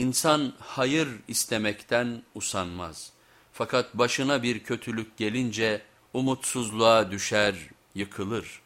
İnsan hayır istemekten usanmaz. Fakat başına bir kötülük gelince umutsuzluğa düşer, yıkılır.